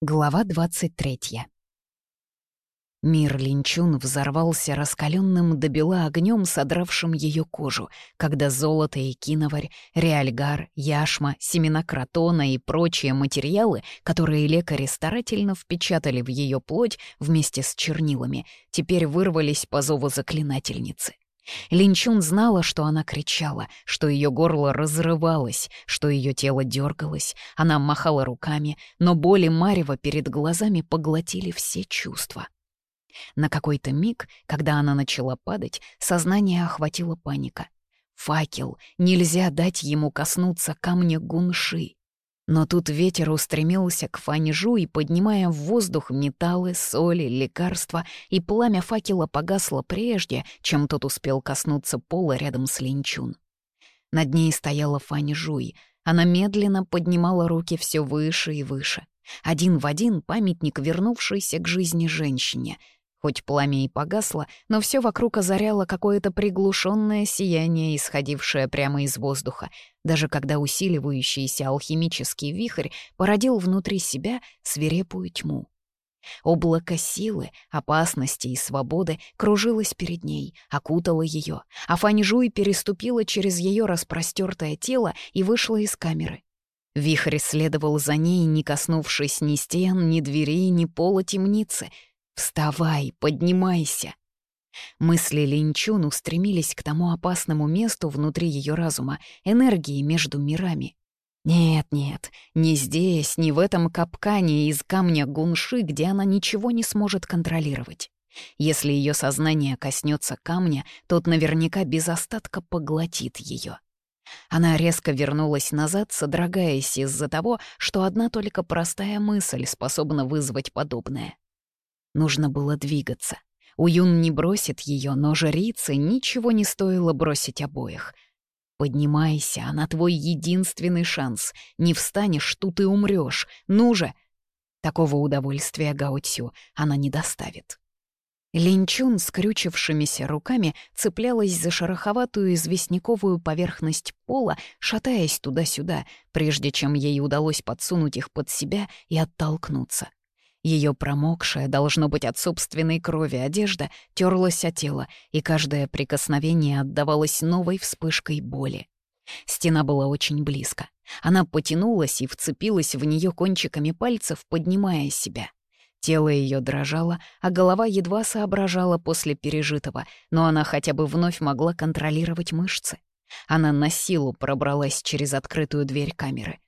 Глава 23. Мир Линчун взорвался раскаленным до бела огнем, содравшим ее кожу, когда золото и киноварь, реальгар, яшма, семена кротона и прочие материалы, которые лекари старательно впечатали в ее плоть вместе с чернилами, теперь вырвались по зову заклинательницы. Линчун знала, что она кричала, что ее горло разрывалось, что ее тело дергалось, она махала руками, но боли Марева перед глазами поглотили все чувства. На какой-то миг, когда она начала падать, сознание охватила паника. Факел, нельзя дать ему коснуться камня гунши. Но тут ветер устремился к фанежу и, поднимая в воздух металлы, соли, лекарства, и пламя факела погасло прежде, чем тот успел коснуться пола рядом с линчун. Над ней стояла Фань Жуй. Она медленно поднимала руки все выше и выше. Один в один памятник вернувшийся к жизни женщине — Хоть пламя и погасло, но все вокруг озаряло какое-то приглушенное сияние, исходившее прямо из воздуха, даже когда усиливающийся алхимический вихрь породил внутри себя свирепую тьму. Облако силы, опасности и свободы кружилось перед ней, окутало ее, а Фаньжуй переступила через ее распростертое тело и вышла из камеры. Вихрь следовал за ней, не коснувшись ни стен, ни двери, ни пола темницы — «Вставай, поднимайся!» Мысли Линчун устремились к тому опасному месту внутри ее разума, энергии между мирами. Нет-нет, не здесь, не в этом капкане из камня гунши, где она ничего не сможет контролировать. Если ее сознание коснется камня, тот наверняка без остатка поглотит ее. Она резко вернулась назад, содрогаясь из-за того, что одна только простая мысль способна вызвать подобное. Нужно было двигаться. Уюн не бросит ее, но жрице ничего не стоило бросить обоих. «Поднимайся, она твой единственный шанс. Не встанешь, тут и умрешь. Ну же!» Такого удовольствия Гаотсю она не доставит. Линчун, скрючившимися руками, цеплялась за шероховатую известняковую поверхность пола, шатаясь туда-сюда, прежде чем ей удалось подсунуть их под себя и оттолкнуться. Ее промокшая, должно быть, от собственной крови одежда терлась о тело, и каждое прикосновение отдавалось новой вспышкой боли. Стена была очень близко. Она потянулась и вцепилась в нее кончиками пальцев, поднимая себя. Тело ее дрожало, а голова едва соображала после пережитого, но она хотя бы вновь могла контролировать мышцы. Она на силу пробралась через открытую дверь камеры.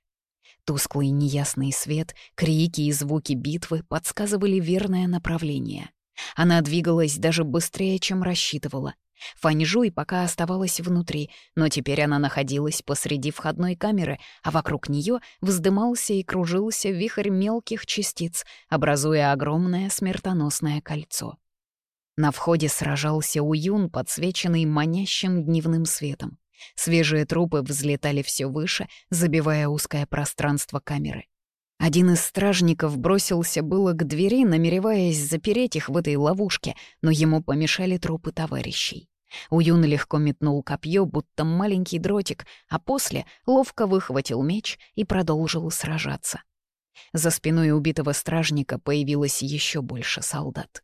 Тусклый неясный свет, крики и звуки битвы подсказывали верное направление. Она двигалась даже быстрее, чем рассчитывала. Фаньжуй пока оставалась внутри, но теперь она находилась посреди входной камеры, а вокруг нее вздымался и кружился вихрь мелких частиц, образуя огромное смертоносное кольцо. На входе сражался Уюн, подсвеченный манящим дневным светом. Свежие трупы взлетали все выше, забивая узкое пространство камеры. Один из стражников бросился было к двери, намереваясь запереть их в этой ловушке, но ему помешали трупы товарищей. Уюн легко метнул копье, будто маленький дротик, а после ловко выхватил меч и продолжил сражаться. За спиной убитого стражника появилось еще больше солдат.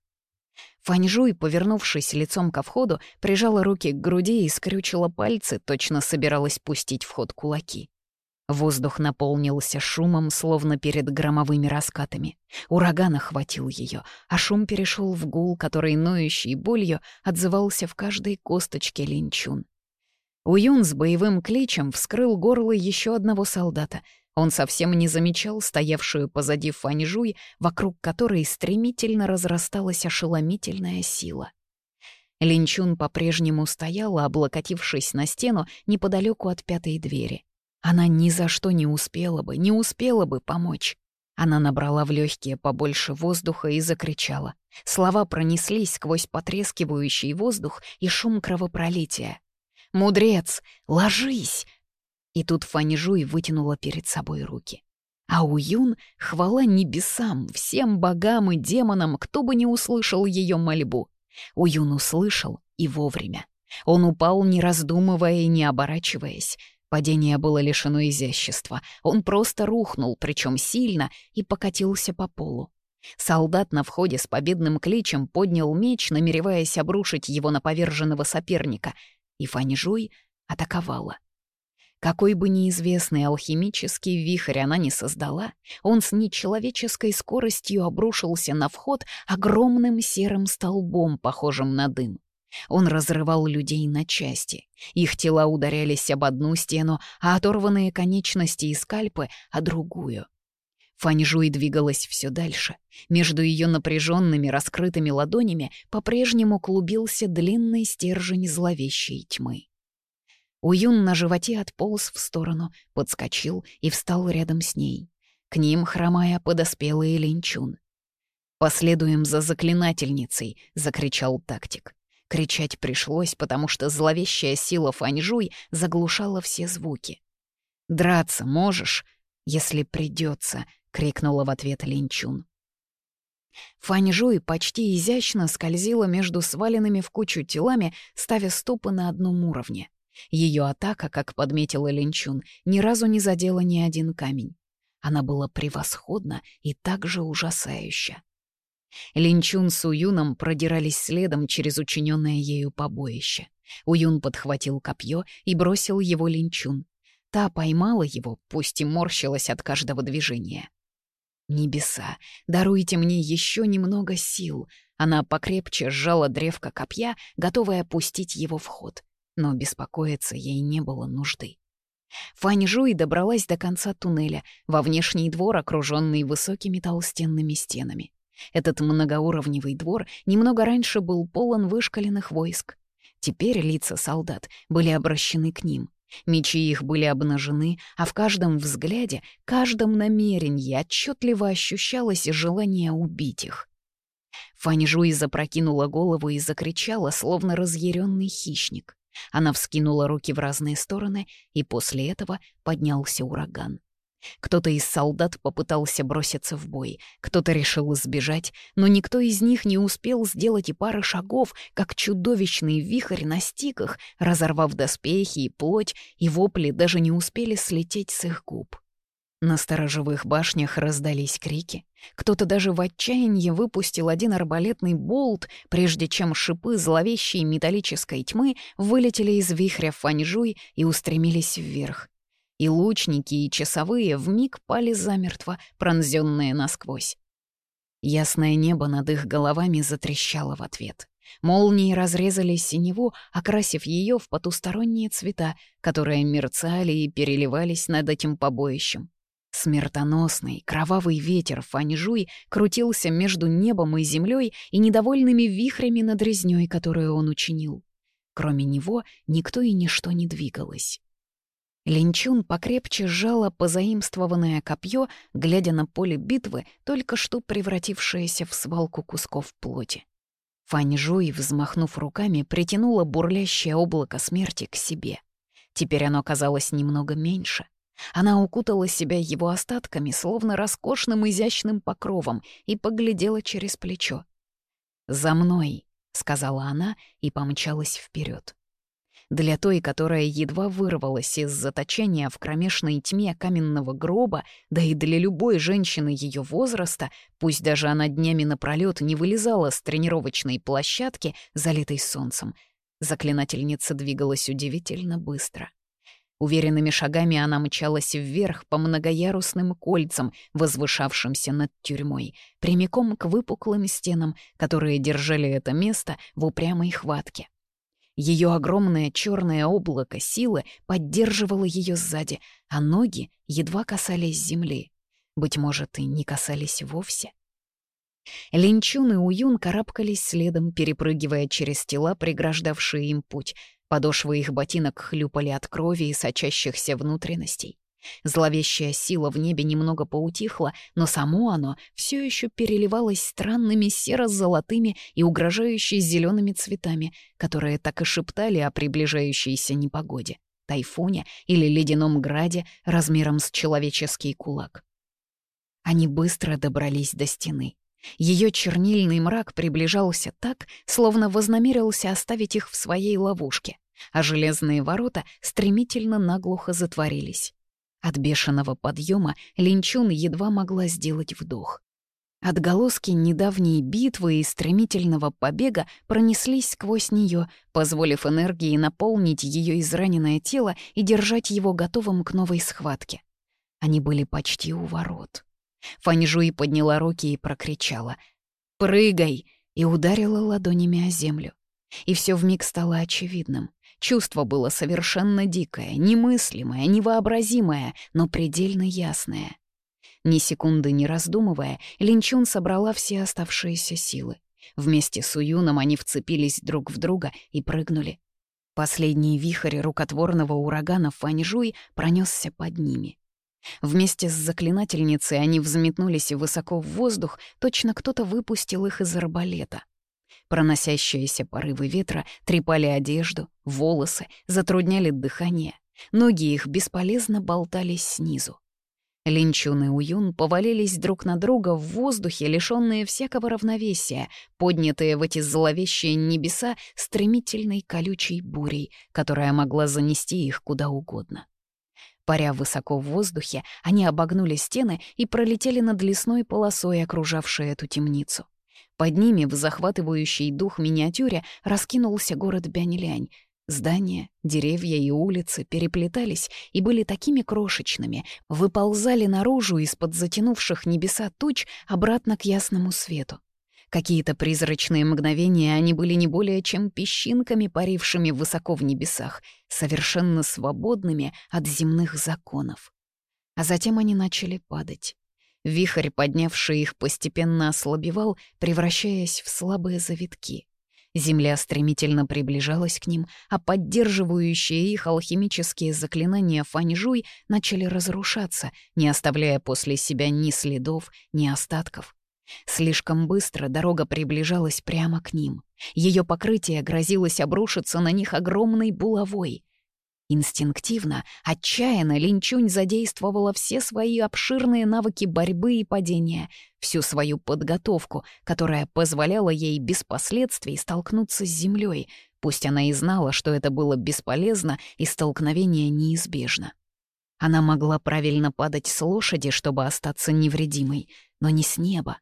Ваньжуй, повернувшись лицом ко входу, прижала руки к груди и скрючила пальцы, точно собиралась пустить в ход кулаки. Воздух наполнился шумом, словно перед громовыми раскатами. Ураган охватил ее, а шум перешел в гул, который ноющей болью отзывался в каждой косточке линчун. Уюн с боевым кличем вскрыл горло еще одного солдата — он совсем не замечал стоявшую позади Фаньжуй, вокруг которой стремительно разрасталась ошеломительная сила. Линчун по-прежнему стояла, облокотившись на стену неподалеку от пятой двери. Она ни за что не успела бы, не успела бы помочь. Она набрала в легкие побольше воздуха и закричала. Слова пронеслись сквозь потрескивающий воздух и шум кровопролития. «Мудрец, ложись! И тут Фанижуй вытянула перед собой руки. А Уюн хвала небесам, всем богам и демонам, кто бы не услышал ее мольбу. Уюн услышал и вовремя. Он упал, не раздумывая и не оборачиваясь. Падение было лишено изящества. Он просто рухнул, причем сильно, и покатился по полу. Солдат на входе с победным кличем поднял меч, намереваясь обрушить его на поверженного соперника, и Фанижуй атаковала. Какой бы неизвестный алхимический вихрь она не создала, он с нечеловеческой скоростью обрушился на вход огромным серым столбом, похожим на дым. Он разрывал людей на части. Их тела ударялись об одну стену, а оторванные конечности и скальпы — о другую. Фаньжуй двигалась все дальше. Между ее напряженными раскрытыми ладонями по-прежнему клубился длинный стержень зловещей тьмы. Уюн на животе отполз в сторону, подскочил и встал рядом с ней. К ним, хромая, подоспел и Линчун. «Последуем за заклинательницей!» — закричал тактик. Кричать пришлось, потому что зловещая сила Фаньжуй заглушала все звуки. «Драться можешь, если придется, крикнула в ответ Линчун. Фаньжуй почти изящно скользила между сваленными в кучу телами, ставя стопы на одном уровне. Ее атака, как подметила Линчун, ни разу не задела ни один камень. Она была превосходна и также ужасающа. Линчун с Уюном продирались следом через учиненное ею побоище. Уюн подхватил копье и бросил его Линчун. Та поймала его, пусть и морщилась от каждого движения. «Небеса, даруйте мне еще немного сил!» Она покрепче сжала древко копья, готовая опустить его в ход но беспокоиться ей не было нужды. Фань Жуй добралась до конца туннеля, во внешний двор, окруженный высокими толстенными стенами. Этот многоуровневый двор немного раньше был полон вышкаленных войск. Теперь лица солдат были обращены к ним. Мечи их были обнажены, а в каждом взгляде, каждом намерении отчетливо ощущалось желание убить их. Фань Жуй запрокинула голову и закричала, словно разъяренный хищник. Она вскинула руки в разные стороны, и после этого поднялся ураган. Кто-то из солдат попытался броситься в бой, кто-то решил сбежать, но никто из них не успел сделать и пары шагов, как чудовищный вихрь на стиках, разорвав доспехи и плоть, и вопли даже не успели слететь с их губ. На сторожевых башнях раздались крики. Кто-то даже в отчаянии выпустил один арбалетный болт, прежде чем шипы зловещей металлической тьмы вылетели из вихря фаньжуй и устремились вверх. И лучники, и часовые вмиг пали замертво, пронзенные насквозь. Ясное небо над их головами затрещало в ответ. Молнии разрезали синеву, окрасив ее в потусторонние цвета, которые мерцали и переливались над этим побоищем. Смертоносный, кровавый ветер Фаньжуй крутился между небом и землей и недовольными вихрями над резнёй, которую он учинил. Кроме него никто и ничто не двигалось. Линчун покрепче сжала позаимствованное копье, глядя на поле битвы, только что превратившееся в свалку кусков плоти. Фаньжуй, взмахнув руками, притянула бурлящее облако смерти к себе. Теперь оно казалось немного меньше. Она укутала себя его остатками, словно роскошным изящным покровом, и поглядела через плечо. «За мной!» — сказала она и помчалась вперед. Для той, которая едва вырвалась из заточения в кромешной тьме каменного гроба, да и для любой женщины ее возраста, пусть даже она днями напролет не вылезала с тренировочной площадки, залитой солнцем, заклинательница двигалась удивительно быстро — уверенными шагами она мчалась вверх по многоярусным кольцам, возвышавшимся над тюрьмой, прямиком к выпуклым стенам, которые держали это место в упрямой хватке. Ее огромное черное облако силы поддерживало ее сзади, а ноги едва касались земли. Быть может, и не касались вовсе. Линчун и Уюн карабкались следом, перепрыгивая через тела, преграждавшие им путь. Подошвы их ботинок хлюпали от крови и сочащихся внутренностей. Зловещая сила в небе немного поутихла, но само оно все еще переливалось странными серо-золотыми и угрожающе зелеными цветами, которые так и шептали о приближающейся непогоде, тайфуне или ледяном граде размером с человеческий кулак. Они быстро добрались до стены. Ее чернильный мрак приближался так, словно вознамерился оставить их в своей ловушке а железные ворота стремительно наглухо затворились. От бешеного подъема Линчун едва могла сделать вдох. Отголоски недавней битвы и стремительного побега пронеслись сквозь нее, позволив энергии наполнить ее израненное тело и держать его готовым к новой схватке. Они были почти у ворот. Фаньжуи подняла руки и прокричала «Прыгай!» и ударила ладонями о землю. И все вмиг стало очевидным. Чувство было совершенно дикое, немыслимое, невообразимое, но предельно ясное. Ни секунды не раздумывая, Линчун собрала все оставшиеся силы. Вместе с Уюном они вцепились друг в друга и прыгнули. Последний вихрь рукотворного урагана Фаньжуй пронесся под ними. Вместе с заклинательницей они взметнулись высоко в воздух, точно кто-то выпустил их из арбалета. Проносящиеся порывы ветра трепали одежду, волосы, затрудняли дыхание. Ноги их бесполезно болтались снизу. Линчун и Уюн повалились друг на друга в воздухе, лишённые всякого равновесия, поднятые в эти зловещие небеса стремительной колючей бурей, которая могла занести их куда угодно. Паря высоко в воздухе, они обогнули стены и пролетели над лесной полосой, окружавшей эту темницу. Под ними в захватывающий дух миниатюре раскинулся город Бянь-Лянь. Здания, деревья и улицы переплетались и были такими крошечными, выползали наружу из-под затянувших небеса туч обратно к ясному свету. Какие-то призрачные мгновения они были не более чем песчинками, парившими высоко в небесах, совершенно свободными от земных законов. А затем они начали падать. Вихрь, поднявший их, постепенно ослабевал, превращаясь в слабые завитки. Земля стремительно приближалась к ним, а поддерживающие их алхимические заклинания фаньжуй начали разрушаться, не оставляя после себя ни следов, ни остатков. Слишком быстро дорога приближалась прямо к ним. Ее покрытие грозилось обрушиться на них огромной булавой. Инстинктивно, отчаянно Линчунь задействовала все свои обширные навыки борьбы и падения, всю свою подготовку, которая позволяла ей без последствий столкнуться с землей, пусть она и знала, что это было бесполезно и столкновение неизбежно. Она могла правильно падать с лошади, чтобы остаться невредимой, но не с неба.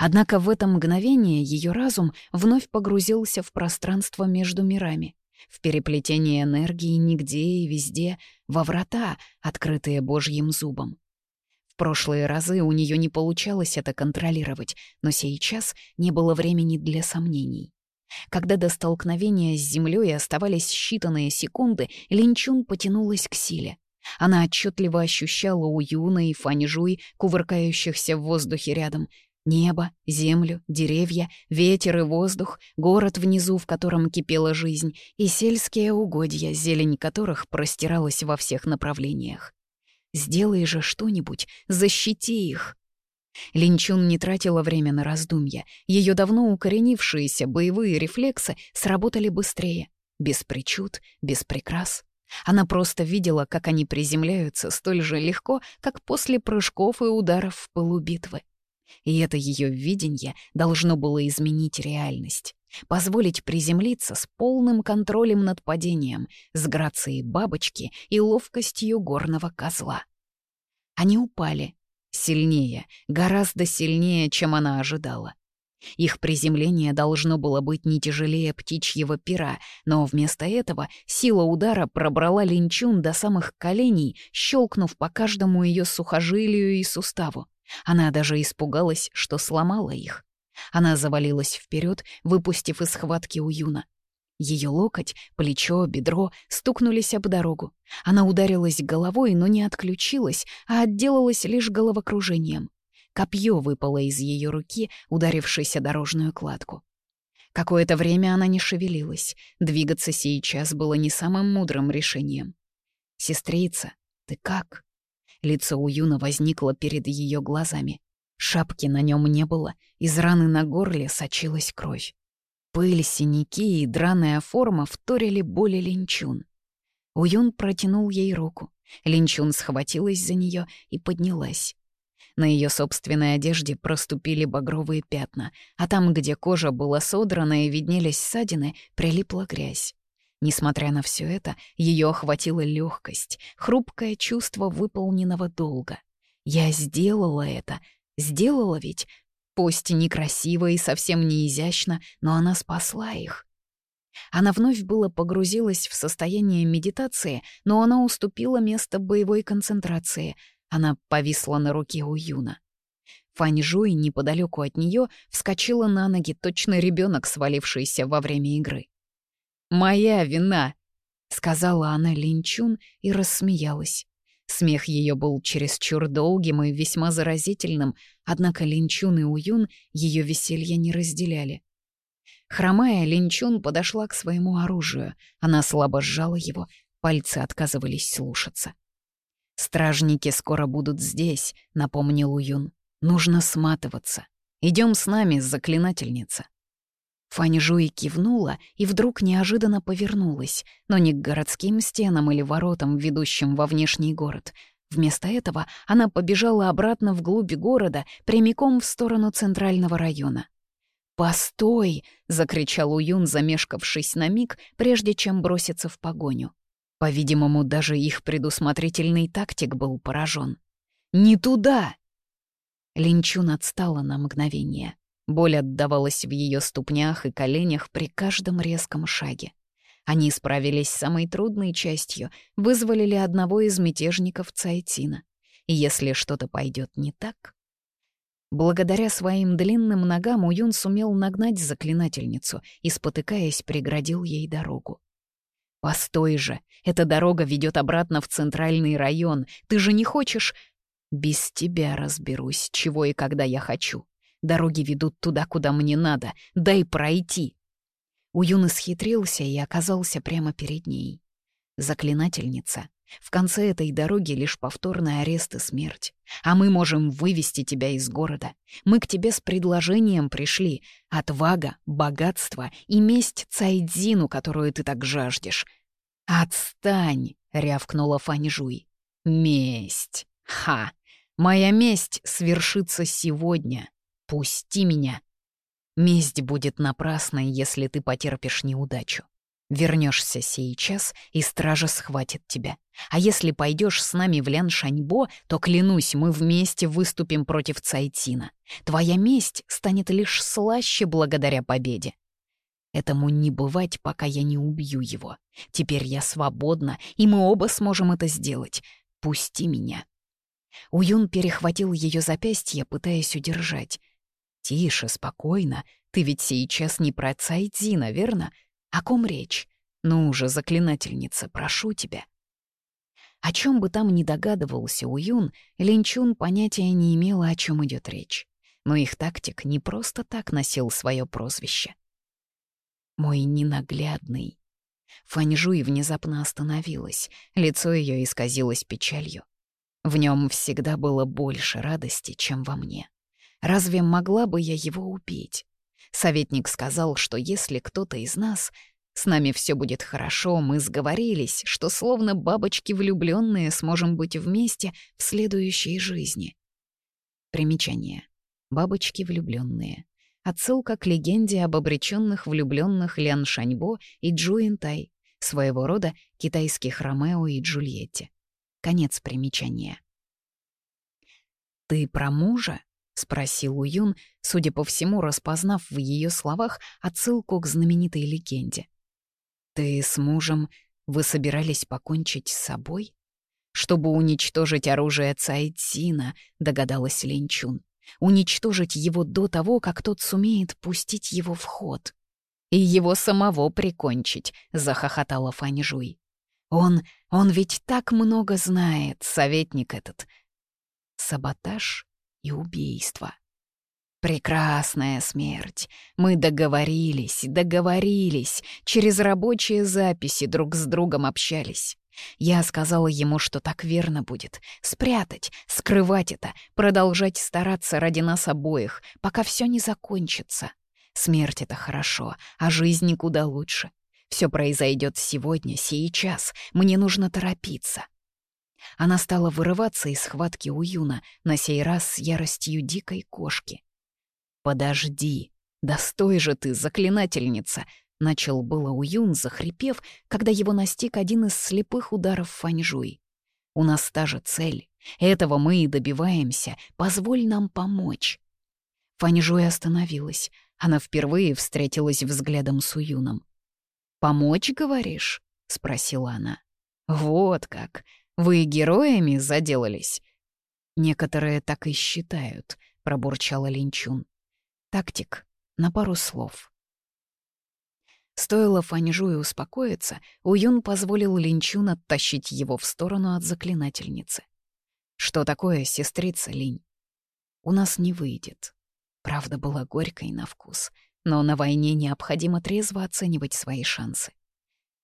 Однако в это мгновение ее разум вновь погрузился в пространство между мирами — в переплетении энергии нигде и везде, во врата, открытые божьим зубом. В прошлые разы у нее не получалось это контролировать, но сейчас не было времени для сомнений. Когда до столкновения с землей оставались считанные секунды, Линчун потянулась к силе. Она отчетливо ощущала у Юна и Фаньжуй, кувыркающихся в воздухе рядом, Небо, землю, деревья, ветер и воздух, город внизу, в котором кипела жизнь, и сельские угодья, зелень которых простиралась во всех направлениях. «Сделай же что-нибудь, защити их!» Линчун не тратила время на раздумья. Ее давно укоренившиеся боевые рефлексы сработали быстрее. Без причуд, без прикрас. Она просто видела, как они приземляются столь же легко, как после прыжков и ударов в полубитвы и это ее видение должно было изменить реальность. Позволить приземлиться с полным контролем над падением, с грацией бабочки и ловкостью горного козла. Они упали. Сильнее, гораздо сильнее, чем она ожидала. Их приземление должно было быть не тяжелее птичьего пера, но вместо этого сила удара пробрала линчун до самых коленей, щелкнув по каждому ее сухожилию и суставу. Она даже испугалась, что сломала их. Она завалилась вперед, выпустив из схватки Уюна. Ее локоть, плечо, бедро стукнулись об дорогу. Она ударилась головой, но не отключилась, а отделалась лишь головокружением. Копье выпало из ее руки, ударившись о дорожную кладку. Какое-то время она не шевелилась. Двигаться сейчас было не самым мудрым решением. «Сестрица, ты как?» Лицо Уюна возникло перед ее глазами. Шапки на нем не было, из раны на горле сочилась кровь. Пыль, синяки и драная форма вторили боли Линчун. Уюн протянул ей руку. Линчун схватилась за нее и поднялась. На ее собственной одежде проступили багровые пятна, а там, где кожа была содрана и виднелись ссадины, прилипла грязь. Несмотря на все это, ее охватила легкость, хрупкое чувство выполненного долга. Я сделала это. Сделала ведь. Пусть некрасиво и совсем не изящно, но она спасла их. Она вновь было погрузилась в состояние медитации, но она уступила место боевой концентрации. Она повисла на руке у Юна. Фаньжуй неподалеку от нее вскочила на ноги, точно ребенок, свалившийся во время игры. «Моя вина!» — сказала она Линчун и рассмеялась. Смех ее был чересчур долгим и весьма заразительным, однако Линчун и Уюн ее веселье не разделяли. Хромая, Линчун подошла к своему оружию. Она слабо сжала его, пальцы отказывались слушаться. «Стражники скоро будут здесь», — напомнил Уюн. «Нужно сматываться. Идем с нами, заклинательница». Фань кивнула и вдруг неожиданно повернулась, но не к городским стенам или воротам, ведущим во внешний город. Вместо этого она побежала обратно вглубь города, прямиком в сторону центрального района. «Постой!» — закричал Уюн, замешкавшись на миг, прежде чем броситься в погоню. По-видимому, даже их предусмотрительный тактик был поражен. «Не туда!» Линчун отстала на мгновение. Боль отдавалась в ее ступнях и коленях при каждом резком шаге. Они справились с самой трудной частью, вызволили одного из мятежников Цайтина. И если что-то пойдет не так... Благодаря своим длинным ногам Уюн сумел нагнать заклинательницу и, спотыкаясь, преградил ей дорогу. «Постой же! Эта дорога ведет обратно в центральный район. Ты же не хочешь...» «Без тебя разберусь, чего и когда я хочу», Дороги ведут туда, куда мне надо. Дай пройти!» Уюн исхитрился и оказался прямо перед ней. «Заклинательница. В конце этой дороги лишь повторный арест и смерть. А мы можем вывести тебя из города. Мы к тебе с предложением пришли. Отвага, богатство и месть Цайдзину, которую ты так жаждешь». «Отстань!» — рявкнула Фаньжуй. «Месть! Ха! Моя месть свершится сегодня!» «Отпусти меня!» Месть будет напрасной, если ты потерпишь неудачу. Вернешься сейчас, и стража схватит тебя. А если пойдешь с нами в Ляншаньбо, то, клянусь, мы вместе выступим против Цайтина. Твоя месть станет лишь слаще благодаря победе. Этому не бывать, пока я не убью его. Теперь я свободна, и мы оба сможем это сделать. Пусти меня». Уюн перехватил ее запястье, пытаясь удержать. «Тише, спокойно. Ты ведь сейчас не про отца Идзина, верно? О ком речь? Ну уже, заклинательница, прошу тебя». О чем бы там ни догадывался Уюн, Линчун понятия не имела, о чем идет речь. Но их тактик не просто так носил свое прозвище. «Мой ненаглядный». Фаньжуй внезапно остановилась, лицо ее исказилось печалью. В нем всегда было больше радости, чем во мне. Разве могла бы я его убить? Советник сказал, что если кто-то из нас... С нами все будет хорошо, мы сговорились, что словно бабочки влюбленные сможем быть вместе в следующей жизни. Примечание. Бабочки влюбленные. Отсылка к легенде об обреченных влюбленных Лян Шаньбо и Джуин Тай, своего рода китайских Ромео и Джульетте. Конец примечания. «Ты про мужа?» — спросил Уюн, судя по всему, распознав в ее словах отсылку к знаменитой легенде. «Ты с мужем... Вы собирались покончить с собой?» «Чтобы уничтожить оружие Цайтсина», — догадалась Линчун. «Уничтожить его до того, как тот сумеет пустить его в ход». «И его самого прикончить», — захохотала Фаньжуй. «Он... он ведь так много знает, советник этот». Саботаж и убийство. Прекрасная смерть. Мы договорились, договорились, через рабочие записи друг с другом общались. Я сказала ему, что так верно будет. Спрятать, скрывать это, продолжать стараться ради нас обоих, пока все не закончится. Смерть — это хорошо, а жизнь куда лучше. Все произойдет сегодня, сейчас. Мне нужно торопиться. Она стала вырываться из схватки у Юна, на сей раз с яростью дикой кошки. «Подожди! Да же ты, заклинательница!» Начал было Юн, захрипев, когда его настиг один из слепых ударов Фаньжуй. «У нас та же цель. Этого мы и добиваемся. Позволь нам помочь». Фаньжуй остановилась. Она впервые встретилась взглядом с Уюном. «Помочь, говоришь?» — спросила она. «Вот как!» Вы героями заделались?» «Некоторые так и считают», — пробурчала Линчун. «Тактик на пару слов». Стоило Фаньжуе успокоиться, Уюн позволил Линчун оттащить его в сторону от заклинательницы. «Что такое, сестрица Линь?» «У нас не выйдет». Правда была горькой на вкус, но на войне необходимо трезво оценивать свои шансы.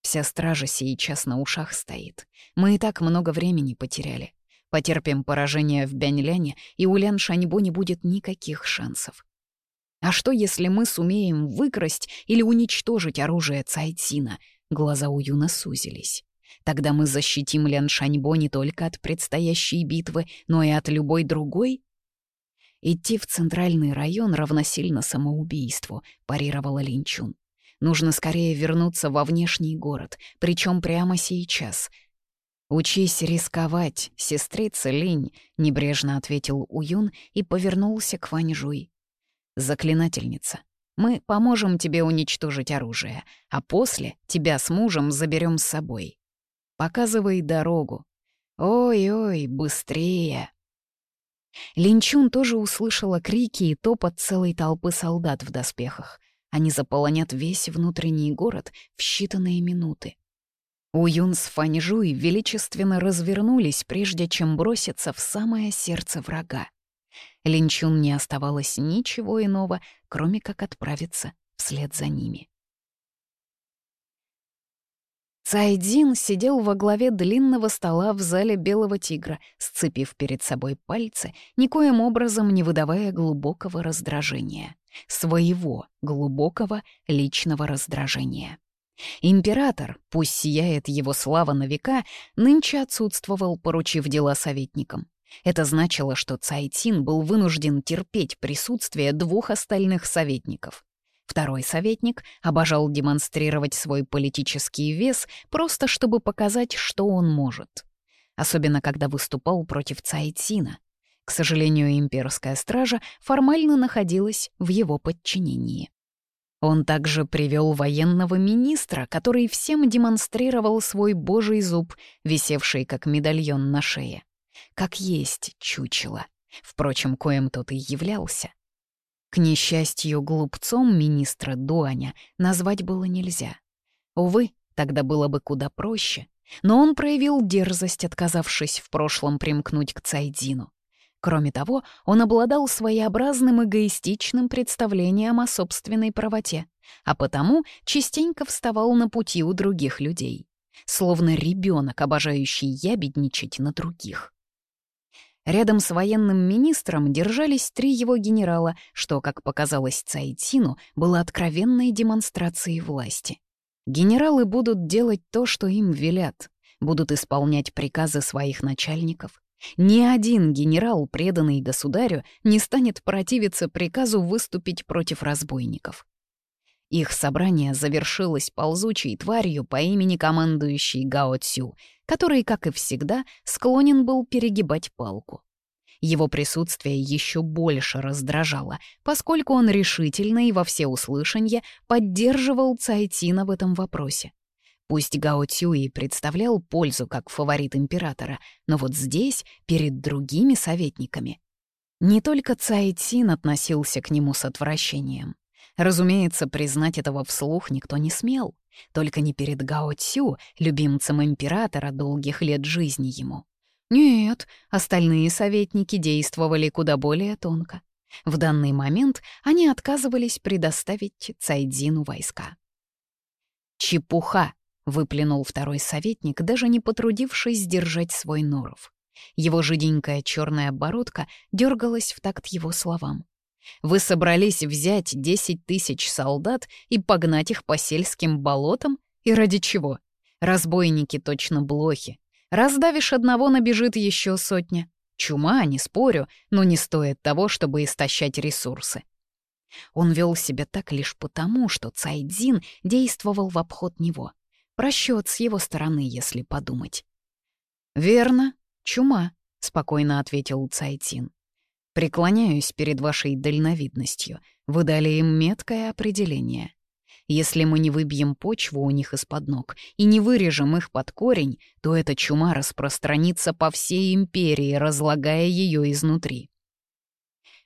Вся стража сейчас на ушах стоит. Мы и так много времени потеряли. Потерпим поражение в Бяньляне, и у Лян Шаньбо не будет никаких шансов. А что, если мы сумеем выкрасть или уничтожить оружие Цайцина? Глаза у Юна сузились. Тогда мы защитим Лян Шаньбо не только от предстоящей битвы, но и от любой другой? Идти в центральный район равносильно самоубийству, парировала Линчун. Нужно скорее вернуться во внешний город, причем прямо сейчас. «Учись рисковать, сестрица Линь», — небрежно ответил Уюн и повернулся к Ваньжуй. «Заклинательница, мы поможем тебе уничтожить оружие, а после тебя с мужем заберем с собой. Показывай дорогу. Ой-ой, быстрее!» Линчун тоже услышала крики и топот целой толпы солдат в доспехах. Они заполонят весь внутренний город в считанные минуты. Уюн с Фаньжуй величественно развернулись, прежде чем броситься в самое сердце врага. Линчун не оставалось ничего иного, кроме как отправиться вслед за ними. Цайдин сидел во главе длинного стола в зале Белого Тигра, сцепив перед собой пальцы, никоим образом не выдавая глубокого раздражения. Своего глубокого личного раздражения. Император, пусть сияет его слава на века, нынче отсутствовал, поручив дела советникам. Это значило, что Цайтин был вынужден терпеть присутствие двух остальных советников. Второй советник обожал демонстрировать свой политический вес просто чтобы показать, что он может. Особенно когда выступал против Цайтсина. К сожалению, имперская стража формально находилась в его подчинении. Он также привел военного министра, который всем демонстрировал свой божий зуб, висевший как медальон на шее. Как есть чучело. Впрочем, коем тот и являлся. К несчастью, глупцом министра Дуаня назвать было нельзя. Увы, тогда было бы куда проще, но он проявил дерзость, отказавшись в прошлом примкнуть к Цайдину. Кроме того, он обладал своеобразным эгоистичным представлением о собственной правоте, а потому частенько вставал на пути у других людей, словно ребенок, обожающий ябедничать на других. Рядом с военным министром держались три его генерала, что, как показалось Цайтину, было откровенной демонстрацией власти. Генералы будут делать то, что им велят, будут исполнять приказы своих начальников. Ни один генерал, преданный государю, не станет противиться приказу выступить против разбойников. Их собрание завершилось ползучей тварью по имени командующий Гао Цю, который, как и всегда, склонен был перегибать палку. Его присутствие еще больше раздражало, поскольку он решительно и во всеуслышание поддерживал Цайтина в этом вопросе. Пусть Гао Цю и представлял пользу как фаворит императора, но вот здесь, перед другими советниками. Не только Цайтин относился к нему с отвращением. Разумеется, признать этого вслух никто не смел, только не перед Гао Цю, любимцем императора долгих лет жизни ему. Нет, остальные советники действовали куда более тонко. В данный момент они отказывались предоставить Цайдину войска. «Чепуха!» — выплюнул второй советник, даже не потрудившись сдержать свой норов. Его жиденькая черная бородка дергалась в такт его словам. Вы собрались взять 10 тысяч солдат и погнать их по сельским болотам? И ради чего? Разбойники точно блохи. Раздавишь одного, набежит еще сотня. Чума, не спорю, но не стоит того, чтобы истощать ресурсы. Он вел себя так лишь потому, что Цайдзин действовал в обход него. Просчет с его стороны, если подумать. «Верно, чума», — спокойно ответил Цайдзин. Преклоняюсь перед вашей дальновидностью. Вы дали им меткое определение. Если мы не выбьем почву у них из-под ног и не вырежем их под корень, то эта чума распространится по всей империи, разлагая ее изнутри.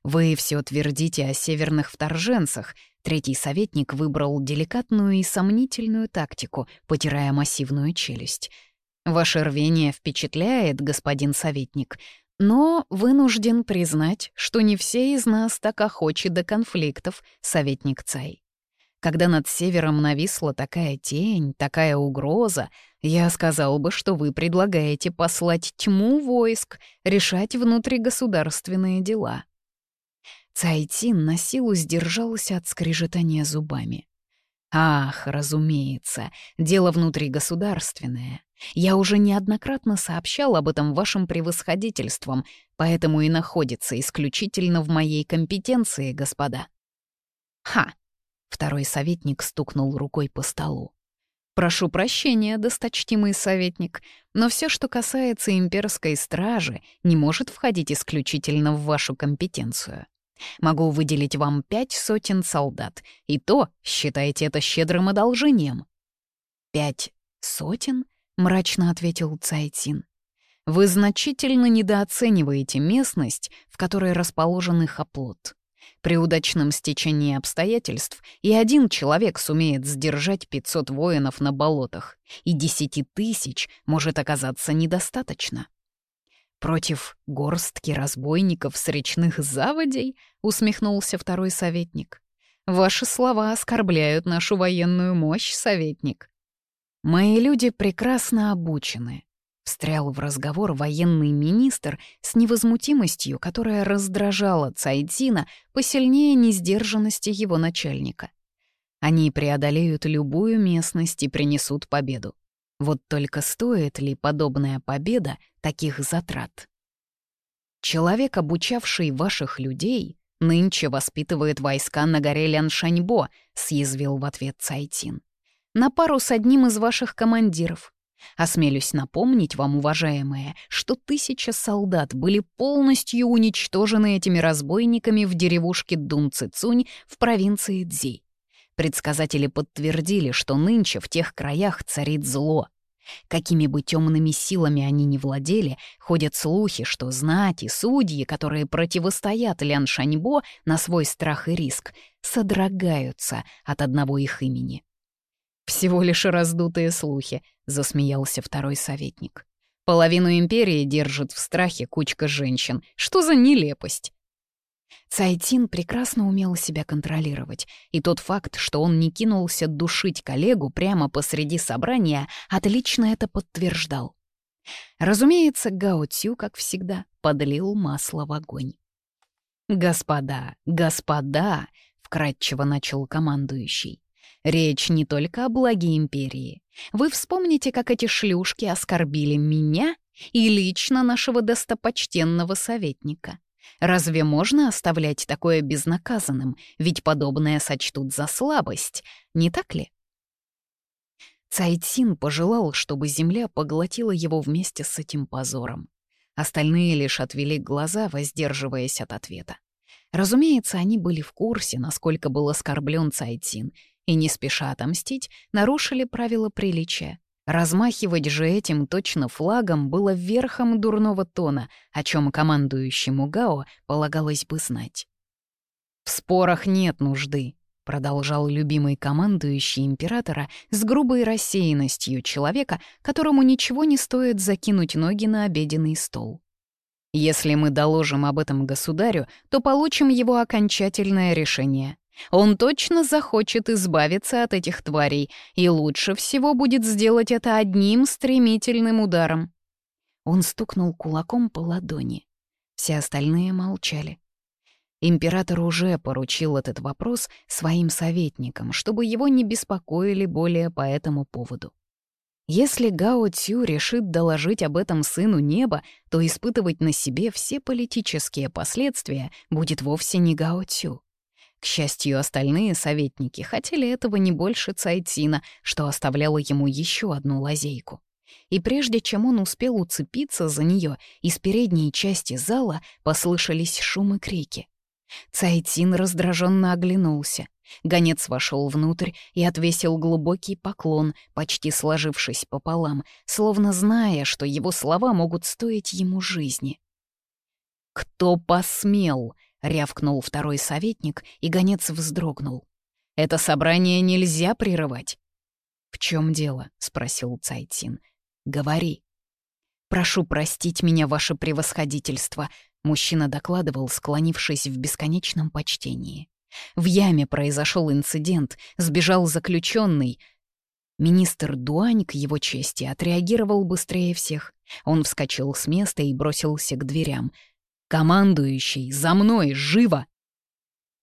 Вы все твердите о северных вторженцах. Третий советник выбрал деликатную и сомнительную тактику, потирая массивную челюсть. Ваше рвение впечатляет, господин советник, но вынужден признать, что не все из нас так охочи до конфликтов, советник Цай. Когда над севером нависла такая тень, такая угроза, я сказал бы, что вы предлагаете послать тьму войск, решать внутригосударственные дела. Цайтин на силу сдержался от скрежетания зубами. Ах, разумеется, дело внутригосударственное. Я уже неоднократно сообщал об этом вашим превосходительствам, поэтому и находится исключительно в моей компетенции, господа». «Ха!» — второй советник стукнул рукой по столу. «Прошу прощения, досточтимый советник, но все, что касается имперской стражи, не может входить исключительно в вашу компетенцию. Могу выделить вам пять сотен солдат, и то считайте это щедрым одолжением». «Пять сотен?» мрачно ответил Цайтин. «Вы значительно недооцениваете местность, в которой расположен их оплот. При удачном стечении обстоятельств и один человек сумеет сдержать 500 воинов на болотах, и 10 тысяч может оказаться недостаточно». «Против горстки разбойников с речных заводей?» — усмехнулся второй советник. «Ваши слова оскорбляют нашу военную мощь, советник. «Мои люди прекрасно обучены», — встрял в разговор военный министр с невозмутимостью, которая раздражала Цайдзина посильнее несдержанности его начальника. «Они преодолеют любую местность и принесут победу. Вот только стоит ли подобная победа таких затрат?» «Человек, обучавший ваших людей, нынче воспитывает войска на горе Ляншаньбо», — съязвил в ответ Цайтин на пару с одним из ваших командиров. Осмелюсь напомнить вам, уважаемые, что тысяча солдат были полностью уничтожены этими разбойниками в деревушке Дунцицунь в провинции Дзи. Предсказатели подтвердили, что нынче в тех краях царит зло. Какими бы темными силами они ни владели, ходят слухи, что знать и судьи, которые противостоят Лян Шаньбо на свой страх и риск, содрогаются от одного их имени. «Всего лишь раздутые слухи», — засмеялся второй советник. «Половину империи держит в страхе кучка женщин. Что за нелепость?» Цайтин прекрасно умел себя контролировать, и тот факт, что он не кинулся душить коллегу прямо посреди собрания, отлично это подтверждал. Разумеется, Гао Цю, как всегда, подлил масло в огонь. «Господа, господа!» — вкратчиво начал командующий. Речь не только о благе империи. Вы вспомните, как эти шлюшки оскорбили меня и лично нашего достопочтенного советника. Разве можно оставлять такое безнаказанным, ведь подобное сочтут за слабость, не так ли? Цайтин пожелал, чтобы земля поглотила его вместе с этим позором. Остальные лишь отвели глаза, воздерживаясь от ответа. Разумеется, они были в курсе, насколько был оскорблен Цайтин, и не спеша отомстить, нарушили правила приличия. Размахивать же этим точно флагом было верхом дурного тона, о чем командующему Гао полагалось бы знать. «В спорах нет нужды», — продолжал любимый командующий императора с грубой рассеянностью человека, которому ничего не стоит закинуть ноги на обеденный стол. «Если мы доложим об этом государю, то получим его окончательное решение. Он точно захочет избавиться от этих тварей, и лучше всего будет сделать это одним стремительным ударом. Он стукнул кулаком по ладони. Все остальные молчали. Император уже поручил этот вопрос своим советникам, чтобы его не беспокоили более по этому поводу. Если Гао Цю решит доложить об этом сыну неба, то испытывать на себе все политические последствия будет вовсе не Гао Цю. К счастью, остальные советники хотели этого не больше Цайтина, что оставляло ему еще одну лазейку. И прежде чем он успел уцепиться за нее, из передней части зала послышались шум и крики. Цайтин раздраженно оглянулся. Гонец вошел внутрь и отвесил глубокий поклон, почти сложившись пополам, словно зная, что его слова могут стоить ему жизни. «Кто посмел?» — — рявкнул второй советник, и гонец вздрогнул. «Это собрание нельзя прерывать!» «В чем дело?» — спросил Цайтин. «Говори». «Прошу простить меня, ваше превосходительство», — мужчина докладывал, склонившись в бесконечном почтении. «В яме произошел инцидент, сбежал заключенный. Министр Дуань, к его чести, отреагировал быстрее всех. Он вскочил с места и бросился к дверям — «Командующий, за мной, живо!»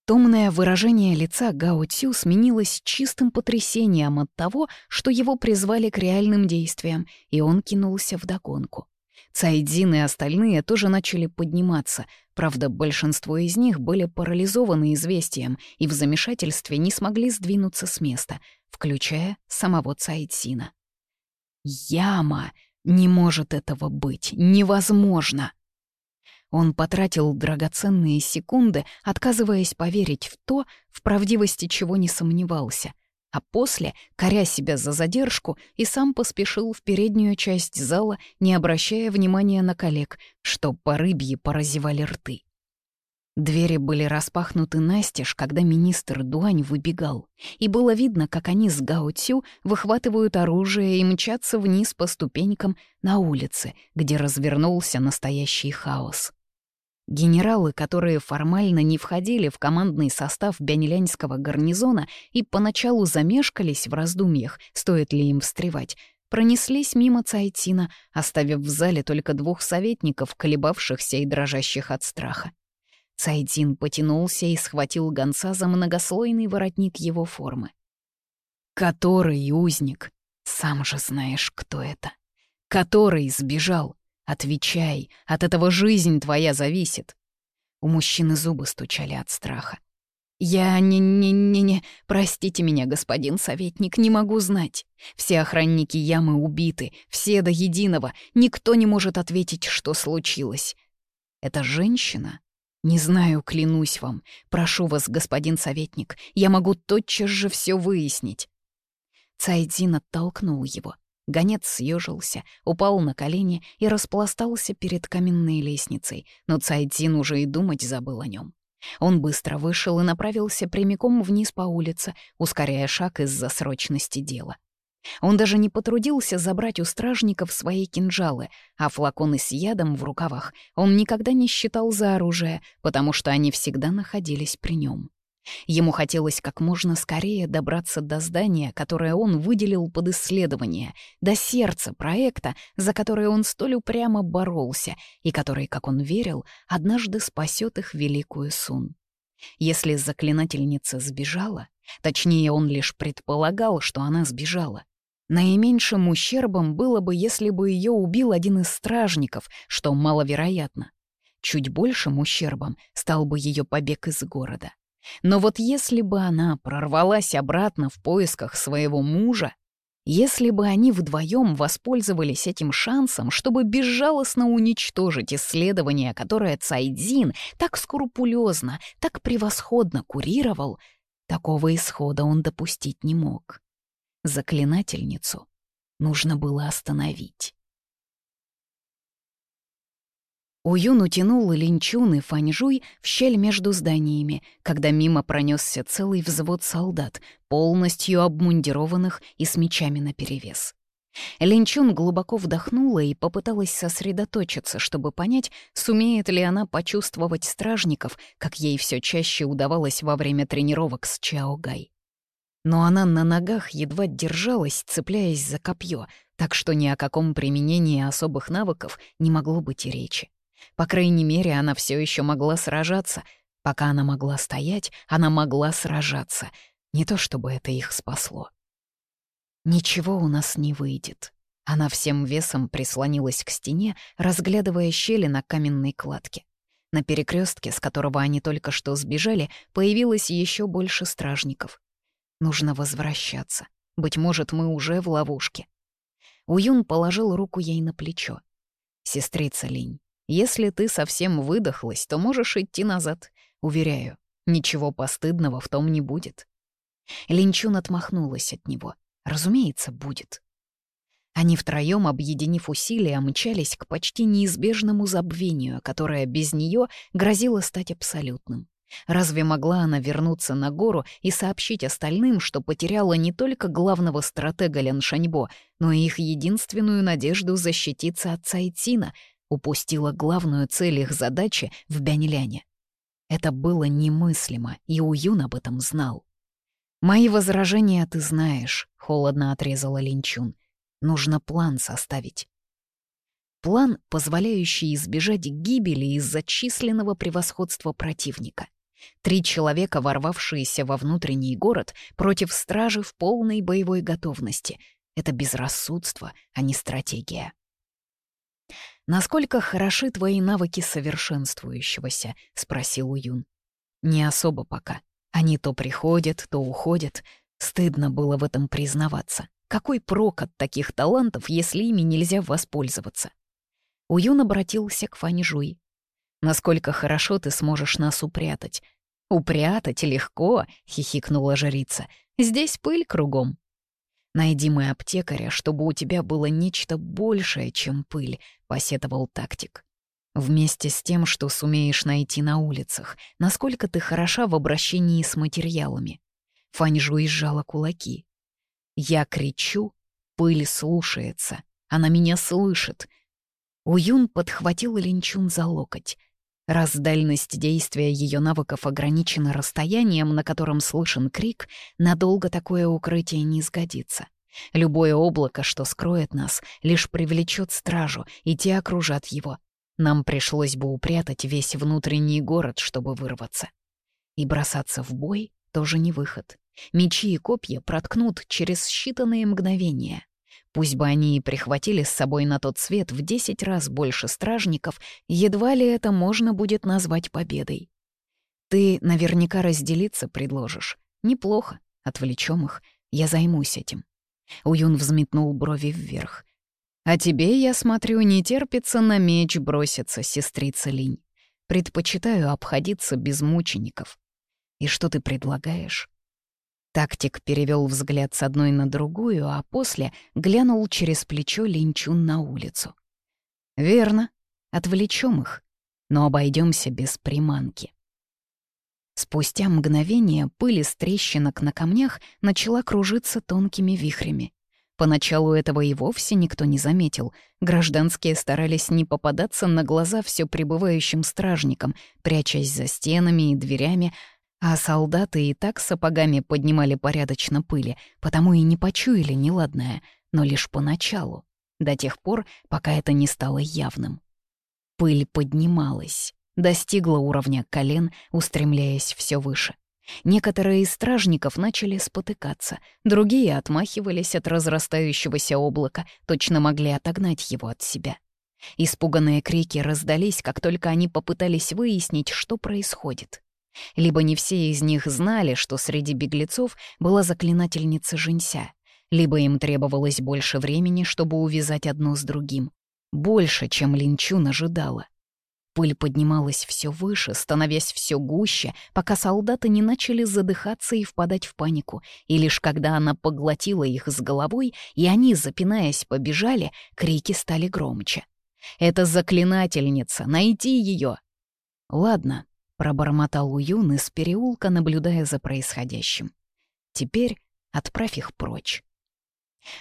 Томное выражение лица Гао Цю сменилось чистым потрясением от того, что его призвали к реальным действиям, и он кинулся вдогонку. Цайдин и остальные тоже начали подниматься, правда, большинство из них были парализованы известием и в замешательстве не смогли сдвинуться с места, включая самого Цайдзина. «Яма! Не может этого быть! Невозможно!» Он потратил драгоценные секунды, отказываясь поверить в то, в правдивости чего не сомневался. А после, коря себя за задержку, и сам поспешил в переднюю часть зала, не обращая внимания на коллег, что по рыбье поразивали рты. Двери были распахнуты настежь, когда министр Дуань выбегал, и было видно, как они с Гао Цю выхватывают оружие и мчатся вниз по ступенькам на улице, где развернулся настоящий хаос. Генералы, которые формально не входили в командный состав Бянилянского гарнизона и поначалу замешкались в раздумьях, стоит ли им встревать, пронеслись мимо Цайтина, оставив в зале только двух советников, колебавшихся и дрожащих от страха. Цайтин потянулся и схватил гонца за многослойный воротник его формы. «Который узник? Сам же знаешь, кто это. Который сбежал. Отвечай, от этого жизнь твоя зависит. У мужчины зубы стучали от страха. «Я не-не-не-не... Простите меня, господин советник, не могу знать. Все охранники ямы убиты, все до единого. Никто не может ответить, что случилось. Это женщина? Не знаю, клянусь вам. Прошу вас, господин советник, я могу тотчас же все выяснить». Цайдзин оттолкнул его. Гонец съежился, упал на колени и распластался перед каменной лестницей, но Цайдзин уже и думать забыл о нем. Он быстро вышел и направился прямиком вниз по улице, ускоряя шаг из-за срочности дела. Он даже не потрудился забрать у стражников свои кинжалы, а флаконы с ядом в рукавах он никогда не считал за оружие, потому что они всегда находились при нем. Ему хотелось как можно скорее добраться до здания, которое он выделил под исследование, до сердца проекта, за которое он столь упрямо боролся и который, как он верил, однажды спасет их великую Сун. Если заклинательница сбежала, точнее, он лишь предполагал, что она сбежала, наименьшим ущербом было бы, если бы ее убил один из стражников, что маловероятно. Чуть большим ущербом стал бы ее побег из города. Но вот если бы она прорвалась обратно в поисках своего мужа, если бы они вдвоем воспользовались этим шансом, чтобы безжалостно уничтожить исследование, которое Цайдзин так скрупулезно, так превосходно курировал, такого исхода он допустить не мог. Заклинательницу нужно было остановить. Уюн утянул линчун и фаньжуй в щель между зданиями, когда мимо пронесся целый взвод солдат, полностью обмундированных и с мечами наперевес. Линчун глубоко вдохнула и попыталась сосредоточиться, чтобы понять, сумеет ли она почувствовать стражников, как ей все чаще удавалось во время тренировок с Чао Но она на ногах едва держалась, цепляясь за копье, так что ни о каком применении особых навыков не могло быть и речи. По крайней мере, она все еще могла сражаться. Пока она могла стоять, она могла сражаться. Не то чтобы это их спасло. «Ничего у нас не выйдет». Она всем весом прислонилась к стене, разглядывая щели на каменной кладке. На перекрестке, с которого они только что сбежали, появилось еще больше стражников. Нужно возвращаться. Быть может, мы уже в ловушке. Уюн положил руку ей на плечо. «Сестрица Линь, если ты совсем выдохлась, то можешь идти назад. Уверяю, ничего постыдного в том не будет». Линчун отмахнулась от него. «Разумеется, будет». Они втроем, объединив усилия, мчались к почти неизбежному забвению, которое без нее грозило стать абсолютным. Разве могла она вернуться на гору и сообщить остальным, что потеряла не только главного стратега Лян Шаньбо, но и их единственную надежду защититься от Цайтина — упустила главную цель их задачи в Бяньляне. Это было немыслимо, и Уюн об этом знал. «Мои возражения ты знаешь», — холодно отрезала Линчун. «Нужно план составить». План, позволяющий избежать гибели из-за численного превосходства противника. Три человека, ворвавшиеся во внутренний город, против стражи в полной боевой готовности. Это безрассудство, а не стратегия. «Насколько хороши твои навыки совершенствующегося?» — спросил Уюн. «Не особо пока. Они то приходят, то уходят. Стыдно было в этом признаваться. Какой прок от таких талантов, если ими нельзя воспользоваться?» Уюн обратился к Фаньжуй. «Насколько хорошо ты сможешь нас упрятать?» «Упрятать легко», — хихикнула жрица. «Здесь пыль кругом». Найди мы аптекаря, чтобы у тебя было нечто большее, чем пыль», — посетовал тактик. «Вместе с тем, что сумеешь найти на улицах, насколько ты хороша в обращении с материалами». Фаньжу изжала кулаки. «Я кричу, пыль слушается, она меня слышит». Уюн подхватил Линчун за локоть. Раз дальность действия ее навыков ограничена расстоянием, на котором слышен крик, надолго такое укрытие не сгодится. Любое облако, что скроет нас, лишь привлечет стражу, и те окружат его. Нам пришлось бы упрятать весь внутренний город, чтобы вырваться. И бросаться в бой тоже не выход. Мечи и копья проткнут через считанные мгновения. Пусть бы они и прихватили с собой на тот свет в десять раз больше стражников, едва ли это можно будет назвать победой. Ты наверняка разделиться предложишь. Неплохо. Отвлечем их. Я займусь этим. Уюн взметнул брови вверх. «А тебе, я смотрю, не терпится на меч броситься, сестрица Линь. Предпочитаю обходиться без мучеников. И что ты предлагаешь?» Тактик перевел взгляд с одной на другую, а после глянул через плечо Линчун на улицу. «Верно. Отвлечем их, но обойдемся без приманки». Спустя мгновение пыль из трещинок на камнях начала кружиться тонкими вихрями. Поначалу этого и вовсе никто не заметил. Гражданские старались не попадаться на глаза все пребывающим стражникам, прячась за стенами и дверями, а солдаты и так сапогами поднимали порядочно пыли, потому и не почуяли неладное, но лишь поначалу, до тех пор, пока это не стало явным. Пыль поднималась, достигла уровня колен, устремляясь все выше. Некоторые из стражников начали спотыкаться, другие отмахивались от разрастающегося облака, точно могли отогнать его от себя. Испуганные крики раздались, как только они попытались выяснить, что происходит. Либо не все из них знали, что среди беглецов была заклинательница Женься, либо им требовалось больше времени, чтобы увязать одно с другим. Больше, чем Линчун ожидала. Пыль поднималась все выше, становясь все гуще, пока солдаты не начали задыхаться и впадать в панику, и лишь когда она поглотила их с головой, и они, запинаясь, побежали, крики стали громче. «Это заклинательница! Найти ее!» «Ладно, Пробормотал Уюн из переулка, наблюдая за происходящим. «Теперь отправь их прочь».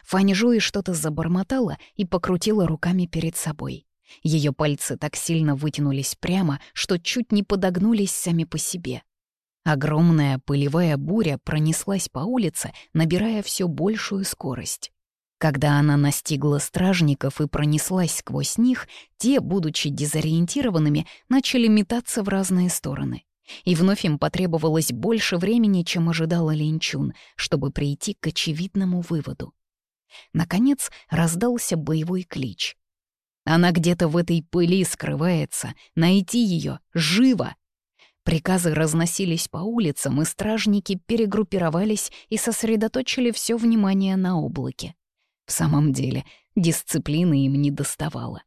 Фань Жуи что-то забормотала и покрутила руками перед собой. Ее пальцы так сильно вытянулись прямо, что чуть не подогнулись сами по себе. Огромная пылевая буря пронеслась по улице, набирая все большую скорость. Когда она настигла стражников и пронеслась сквозь них, те, будучи дезориентированными, начали метаться в разные стороны. И вновь им потребовалось больше времени, чем ожидала Линчун, чтобы прийти к очевидному выводу. Наконец раздался боевой клич. «Она где-то в этой пыли скрывается. Найти ее! Живо!» Приказы разносились по улицам, и стражники перегруппировались и сосредоточили все внимание на облаке. В самом деле, дисциплины им не доставало.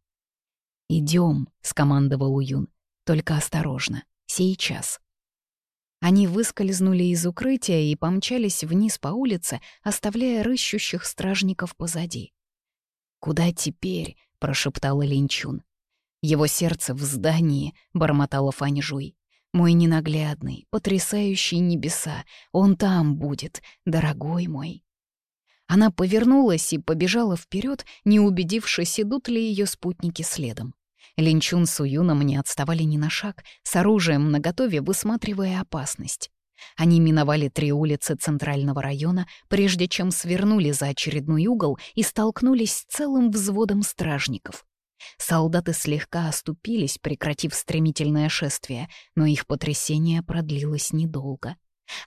«Идем», — скомандовал Уюн. «Только осторожно. Сейчас». Они выскользнули из укрытия и помчались вниз по улице, оставляя рыщущих стражников позади. «Куда теперь?» — прошептала Линчун. «Его сердце в здании», — бормотала Фаньжуй «Мой ненаглядный, потрясающий небеса, он там будет, дорогой мой». Она повернулась и побежала вперед, не убедившись, идут ли ее спутники следом. Линчун с Уюном не отставали ни на шаг, с оружием наготове высматривая опасность. Они миновали три улицы центрального района, прежде чем свернули за очередной угол и столкнулись с целым взводом стражников. Солдаты слегка оступились, прекратив стремительное шествие, но их потрясение продлилось недолго.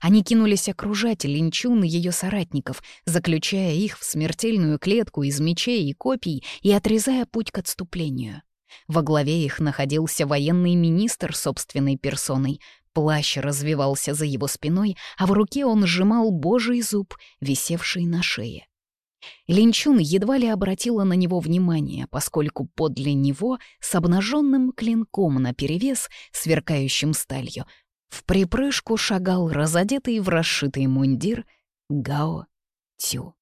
Они кинулись окружать линчун и ее соратников, заключая их в смертельную клетку из мечей и копий и отрезая путь к отступлению. Во главе их находился военный министр собственной персоной. Плащ развивался за его спиной, а в руке он сжимал божий зуб, висевший на шее. Линчун едва ли обратила на него внимание, поскольку подле него с обнаженным клинком наперевес, сверкающим сталью, в припрыжку шагал разодетый в расшитый мундир Гао Тю.